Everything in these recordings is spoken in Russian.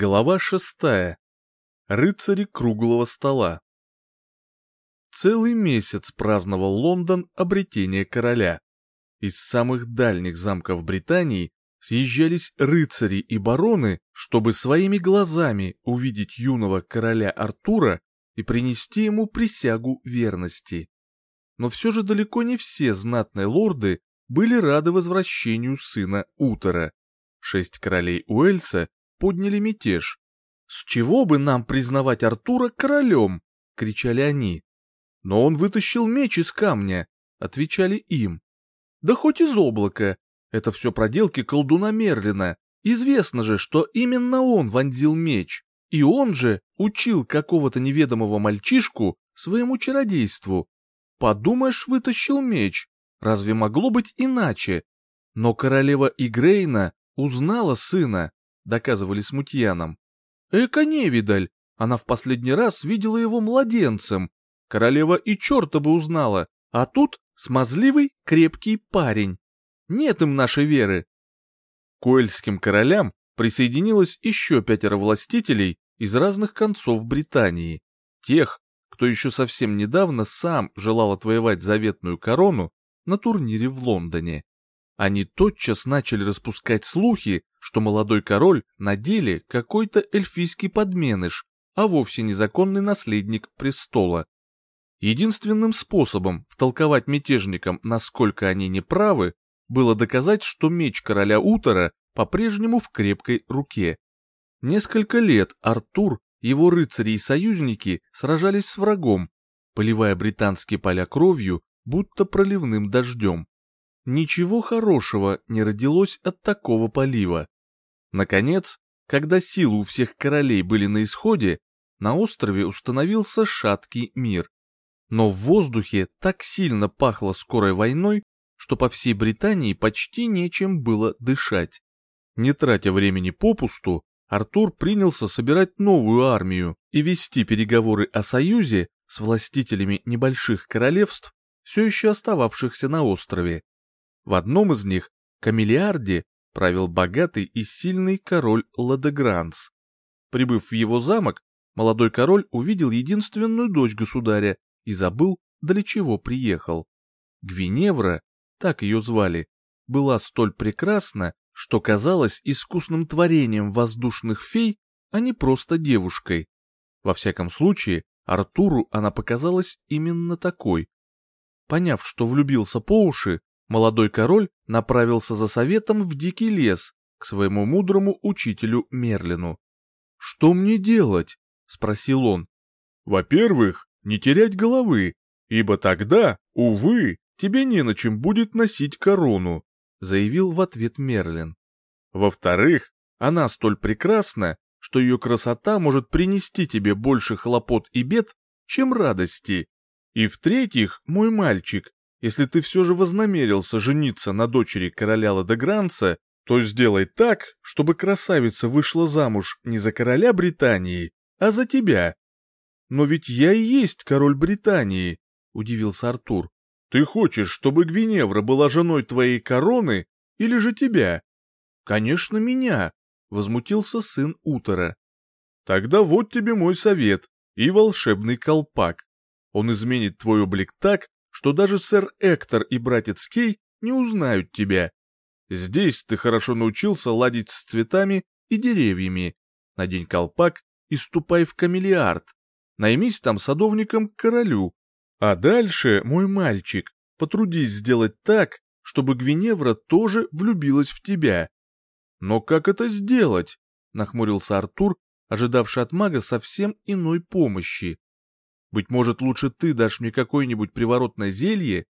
Глава шестая. Рыцари круглого стола. Целый месяц праздновал Лондон обретение короля. Из самых дальних замков Британии съезжались рыцари и бароны, чтобы своими глазами увидеть юного короля Артура и принести ему присягу верности. Но все же далеко не все знатные лорды были рады возвращению сына Утора. Шесть королей Уэльса подняли мятеж. «С чего бы нам признавать Артура королем?» — кричали они. «Но он вытащил меч из камня», — отвечали им. «Да хоть из облака. Это все проделки колдуна Мерлина. Известно же, что именно он вонзил меч. И он же учил какого-то неведомого мальчишку своему чародейству. Подумаешь, вытащил меч. Разве могло быть иначе? Но королева Игрейна узнала сына доказывали смутьянам. Эка невидаль, она в последний раз видела его младенцем. Королева и черта бы узнала, а тут смазливый крепкий парень. Нет им нашей веры. К уэльским королям присоединилось еще пятеро властителей из разных концов Британии. Тех, кто еще совсем недавно сам желал отвоевать заветную корону на турнире в Лондоне. Они тотчас начали распускать слухи, что молодой король на деле какой-то эльфийский подменыш, а вовсе незаконный наследник престола. Единственным способом втолковать мятежникам, насколько они неправы, было доказать, что меч короля Утора по-прежнему в крепкой руке. Несколько лет Артур, его рыцари и союзники сражались с врагом, поливая британские поля кровью, будто проливным дождем. Ничего хорошего не родилось от такого полива. Наконец, когда силы у всех королей были на исходе, на острове установился шаткий мир. Но в воздухе так сильно пахло скорой войной, что по всей Британии почти нечем было дышать. Не тратя времени попусту, Артур принялся собирать новую армию и вести переговоры о союзе с властителями небольших королевств, все еще остававшихся на острове. В одном из них, Камелиарде, правил богатый и сильный король Ладегранс. Прибыв в его замок, молодой король увидел единственную дочь государя и забыл, для чего приехал. Гвиневра, так ее звали, была столь прекрасна, что казалась искусным творением воздушных фей, а не просто девушкой. Во всяком случае, Артуру она показалась именно такой. Поняв, что влюбился по уши, молодой король направился за советом в дикий лес к своему мудрому учителю Мерлину. «Что мне делать?» — спросил он. «Во-первых, не терять головы, ибо тогда, увы, тебе не на чем будет носить корону», — заявил в ответ Мерлин. «Во-вторых, она столь прекрасна, что ее красота может принести тебе больше хлопот и бед, чем радости. И в-третьих, мой мальчик, если ты все же вознамерился жениться на дочери короля Ладегранца, то сделай так, чтобы красавица вышла замуж не за короля Британии, а за тебя. Но ведь я и есть король Британии, удивился Артур. Ты хочешь, чтобы Гвиневра была женой твоей короны или же тебя? Конечно, меня, возмутился сын Утора. Тогда вот тебе мой совет и волшебный колпак. Он изменит твой облик так, что даже сэр Эктор и братец Кей не узнают тебя. Здесь ты хорошо научился ладить с цветами и деревьями. Надень колпак и ступай в камелиард. Наймись там садовником к королю. А дальше, мой мальчик, потрудись сделать так, чтобы Гвиневра тоже влюбилась в тебя. Но как это сделать? Нахмурился Артур, ожидавший от мага совсем иной помощи. Быть может, лучше ты дашь мне какое-нибудь приворотное зелье?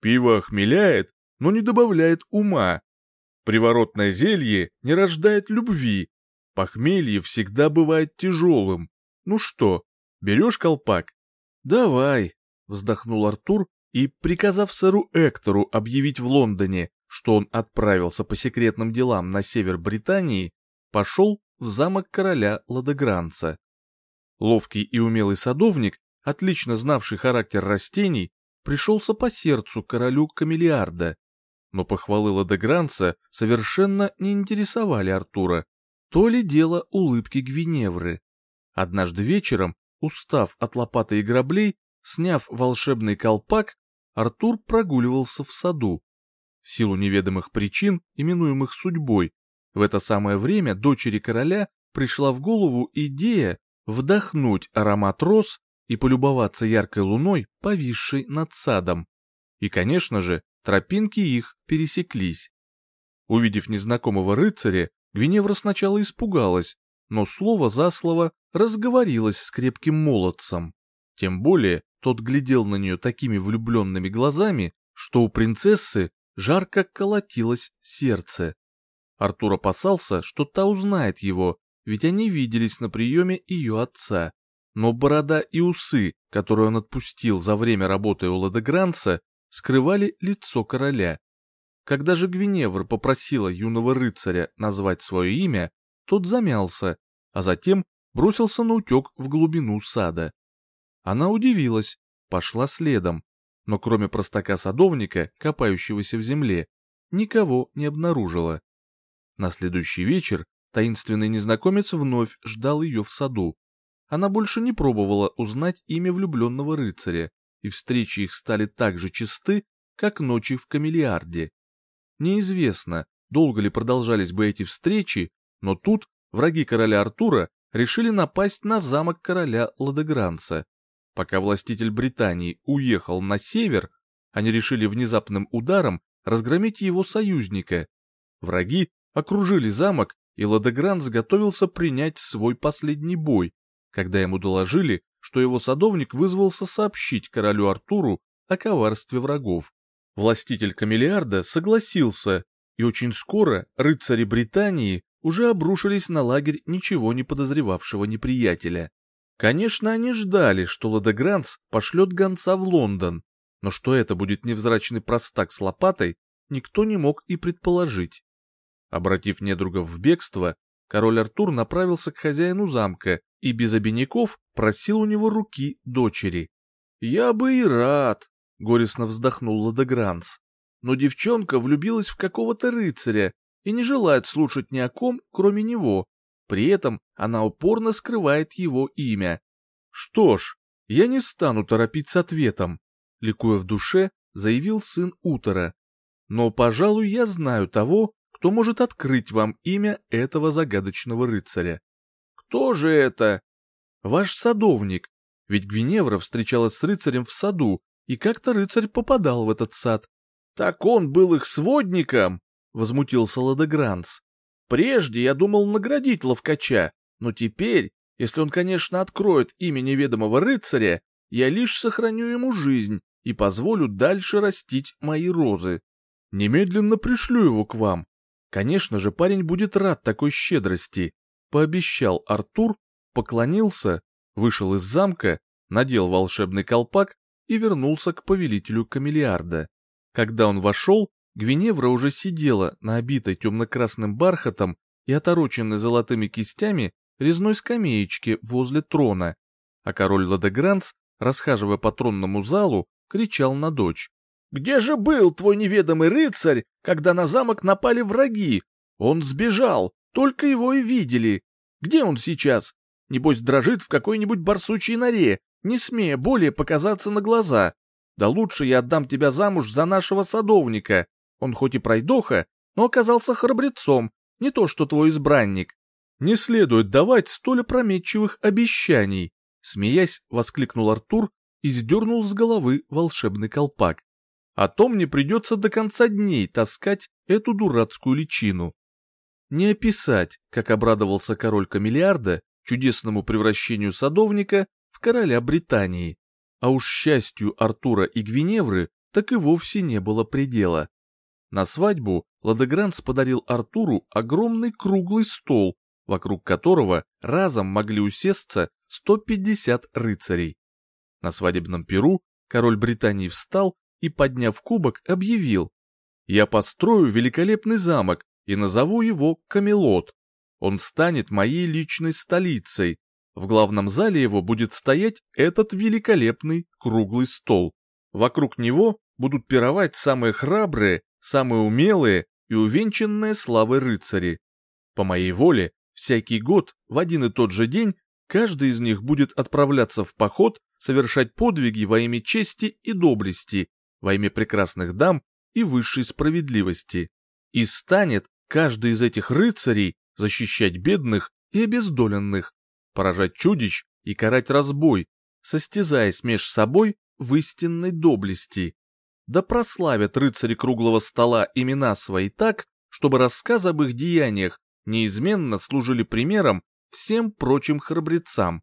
Пиво охмеляет, но не добавляет ума. Приворотное зелье не рождает любви. Похмелье всегда бывает тяжелым. Ну что, берешь колпак? Давай, вздохнул Артур и, приказав сэру Эктору объявить в Лондоне, что он отправился по секретным делам на север Британии, пошел в замок короля Ладегранца. Ловкий и умелый садовник, отлично знавший характер растений, пришелся по сердцу королю Камелиарда. Но похвалы Ладегранца совершенно не интересовали Артура. то ли дело улыбки Гвиневры. Однажды вечером, устав от лопаты и граблей, сняв волшебный колпак, Артур прогуливался в саду. В силу неведомых причин, именуемых судьбой, в это самое время дочери короля пришла в голову идея вдохнуть аромат роз и полюбоваться яркой луной, повисшей над садом. И, конечно же, тропинки их пересеклись. Увидев незнакомого рыцаря, Гвиневра сначала испугалась, но слово за слово разговорилась с крепким молодцем. Тем более тот глядел на нее такими влюбленными глазами, что у принцессы жарко колотилось сердце. Артур опасался, что та узнает его, ведь они виделись на приеме ее отца. Но борода и усы, которые он отпустил за время работы у Ладегранца, скрывали лицо короля. Когда же Гвиневр попросила юного рыцаря назвать свое имя, тот замялся, а затем бросился на утек в глубину сада. Она удивилась, пошла следом, но кроме простака-садовника, копающегося в земле, никого не обнаружила. На следующий вечер таинственный незнакомец вновь ждал ее в саду. Она больше не пробовала узнать имя влюбленного рыцаря, и встречи их стали так же чисты, как ночи в Камелиарде. Неизвестно, долго ли продолжались бы эти встречи, но тут враги короля Артура решили напасть на замок короля Ладегранца. Пока властитель Британии уехал на север, они решили внезапным ударом разгромить его союзника. Враги окружили замок, и Ладегранц готовился принять свой последний бой, когда ему доложили, что его садовник вызвался сообщить королю Артуру о коварстве врагов. Властитель Камелиарда согласился, и очень скоро рыцари Британии уже обрушились на лагерь ничего не подозревавшего неприятеля. Конечно, они ждали, что Ладегранц пошлет гонца в Лондон, но что это будет невзрачный простак с лопатой, никто не мог и предположить. Обратив недругов в бегство, король Артур направился к хозяину замка и без обиняков просил у него руки дочери. «Я бы и рад», горестно вздохнул Ладегранс. Но девчонка влюбилась в какого-то рыцаря и не желает слушать ни о ком, кроме него. При этом она упорно скрывает его имя. Что ж, я не стану торопить с ответом, ликуя в душе, заявил сын Утора. Но, пожалуй, я знаю того, кто может открыть вам имя этого загадочного рыцаря. Кто же это? Ваш садовник, ведь Гвиневра встречалась с рыцарем в саду, и как-то рыцарь попадал в этот сад. «Так он был их сводником!» — возмутился Ладегранц. «Прежде я думал наградить ловкача, но теперь, если он, конечно, откроет имя неведомого рыцаря, я лишь сохраню ему жизнь и позволю дальше растить мои розы. Немедленно пришлю его к вам. Конечно же, парень будет рад такой щедрости», — пообещал Артур, поклонился, вышел из замка, надел волшебный колпак и вернулся к повелителю Камелиарда. Когда он вошел, Гвиневра уже сидела на обитой темно-красным бархатом и отороченной золотыми кистями резной скамеечке возле трона, а король Ладегранц, расхаживая по тронному залу, кричал на дочь. «Где же был твой неведомый рыцарь, когда на замок напали враги? Он сбежал, только его и видели. Где он сейчас? Небось дрожит в какой-нибудь барсучьей норе, не смея более показаться на глаза. Да лучше я отдам тебя замуж за нашего садовника. Он хоть и пройдоха, но оказался храбрецом, не то что твой избранник. Не следует давать столь опрометчивых обещаний, смеясь, воскликнул Артур и сдернул с головы волшебный колпак. А то мне придется до конца дней таскать эту дурацкую личину. Не описать, как обрадовался король Камелиарда чудесному превращению садовника короля Британии. А уж счастью Артура и Гвиневры так и вовсе не было предела. На свадьбу Ладегранс подарил Артуру огромный круглый стол, вокруг которого разом могли усесться 150 рыцарей. На свадебном перу король Британии встал и, подняв кубок, объявил «Я построю великолепный замок и назову его Камелот. Он станет моей личной столицей, в главном зале его будет стоять этот великолепный круглый стол. Вокруг него будут пировать самые храбрые, самые умелые и увенчанные славой рыцари. По моей воле, Всякий год в один и тот же день каждый из них будет отправляться в поход, совершать подвиги во имя чести и доблести, во имя прекрасных дам и высшей справедливости. И станет каждый из этих рыцарей защищать бедных и обездоленных, поражать чудищ и карать разбой, состязаясь меж собой в истинной доблести. Да прославят рыцари круглого стола имена свои так, чтобы рассказы об их деяниях неизменно служили примером всем прочим храбрецам.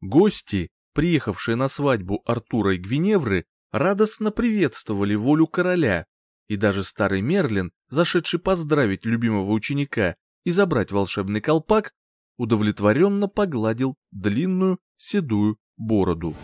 Гости, приехавшие на свадьбу Артура и Гвиневры, радостно приветствовали волю короля, и даже старый Мерлин, зашедший поздравить любимого ученика и забрать волшебный колпак, удовлетворенно погладил длинную седую бороду.